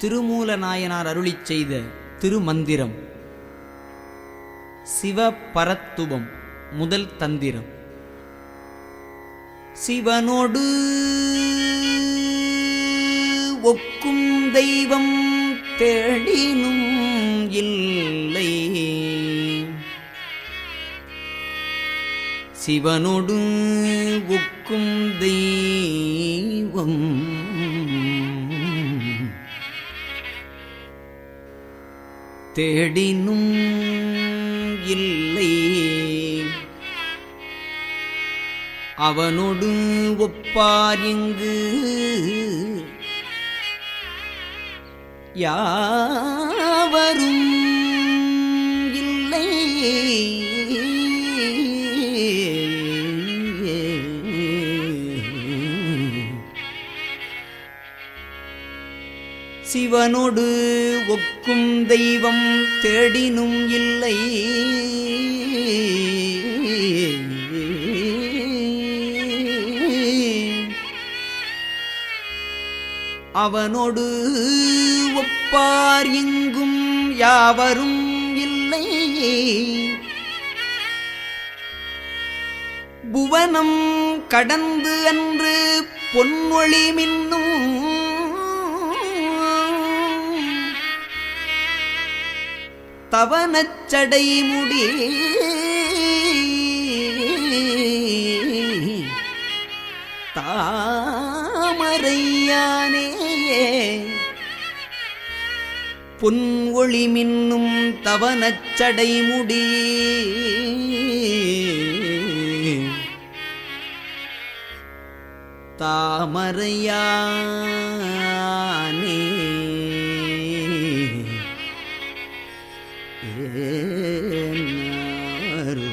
திருமூல நாயனார் அருளிச் செய்த திருமந்திரம். சிவபரத்துவம் முதல் தந்திரம். சிவனோடு ஒக்கும் தெய்வம் தேடினும் இல்லை. சிவனோடு ஒக்கும் தெய்வம் தேடினும் இல்லை. அவனோடு ஒப்பார் இங்கு யாவரும் இல்லை. சிவனொடு ஒக்கும் தெய்வம் தேடினும் இல்லை. அவனோடு ஒப்பார் எங்கும் யாவரும் இல்லை. புவனம் கடந்து அன்று பொன்மொழி மின்னும் தவனச்சடை முடி. தாமரையானே பொன் ஒளி மின்னும் தவனச்சடை முடி. தாமரையா ஏனாரோ